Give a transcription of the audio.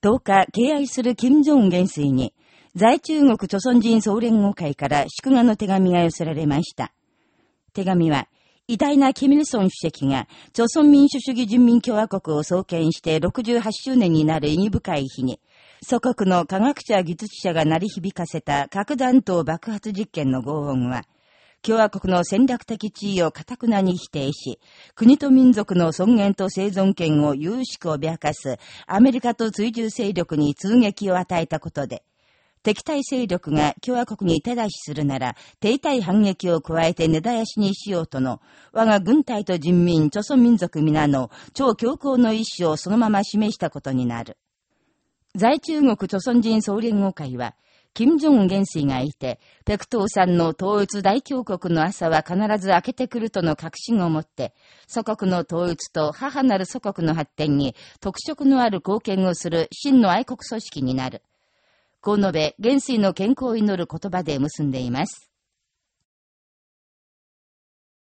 10日、敬愛する金正恩元帥に、在中国朝鮮人総連合会から祝賀の手紙が寄せられました。手紙は、偉大なキミルソン主席が、朝鮮民主主義人民共和国を創建して68周年になる意義深い日に、祖国の科学者技術者が鳴り響かせた核弾頭爆発実験の轟音は、共和国の戦略的地位を堅くなに否定し、国と民族の尊厳と生存権を有しく脅かすアメリカと追従勢力に通撃を与えたことで、敵対勢力が共和国に手出しするなら、敵対反撃を加えて根絶やしにしようとの、我が軍隊と人民、朝鮮民族皆の超強硬の意志をそのまま示したことになる。在中国朝鮮人総連合会は、金正恩元帥がいて、ペクトーさんの統一大峡国の朝は必ず明けてくるとの確信を持って、祖国の統一と母なる祖国の発展に特色のある貢献をする真の愛国組織になる。こう述べ、元帥の健康を祈る言葉で結んでいます。